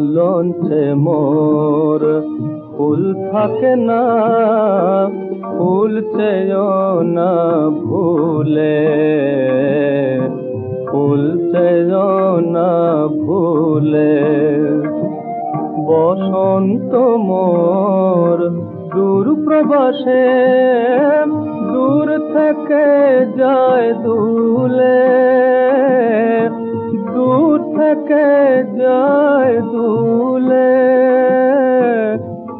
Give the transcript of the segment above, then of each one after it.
লঞ্চে মোর। ফুল থাকে না, ফুল চেয়েও না ভুলে। ফুল চেয়েও না ভুলে। বসন্ত মোর, দূর প্রবাসে, দূর থেকে যায় দুলে। থেকে যায় দুলে,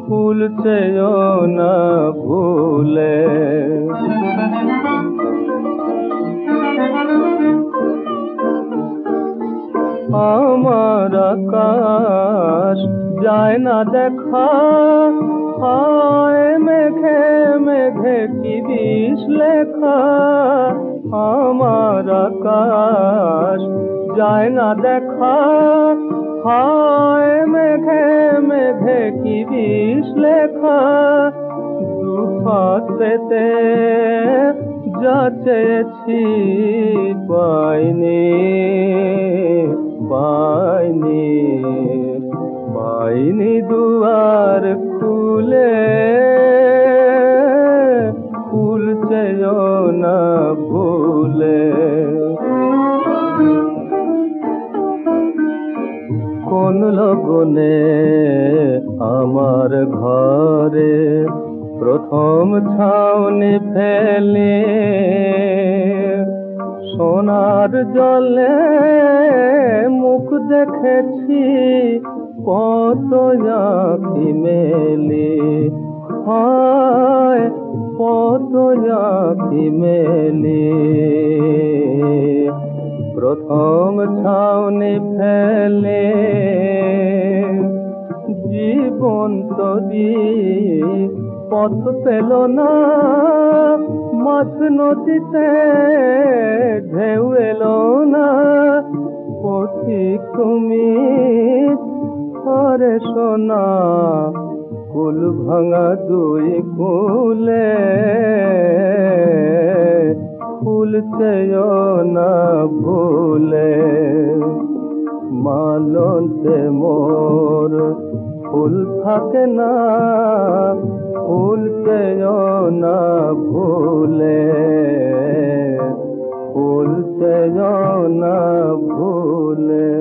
ফুল চেয়েও না ভুলে। আমার আকাশ যায় না দেখা, হায় মেঘে মেঘে কি দিস লেখা। আমার আকাশ যায় না দেখা। হায় মেঘে মেঘে কি দিস লেখা। দুহাত পেতে যা চেয়েছি পাইনি পাইনি পাইনি দুয়ার খুলে। চেয়েও না ভুলে কোন লগনে আমার ঘরে প্রথম ছাউনি ফেলে। সোনার জলে মুখ দেখেছি কত আঁখি মেলে। হয় কত আঁখি মেলে। প্রথম ছাউনি ফেলে। জীবন তরি পথ পেল না মাছ নদীতে ঢেউ এলো না। পথিক তুমি হরে সোনা, কুল ভাঙা দুই কুলে। ফুল চেয়েও না ভুলে। মালতে মোর, ফুল থাকে না, ফুল চেয়েও না ভুলে। ফুল চেয়েও না ভুলে।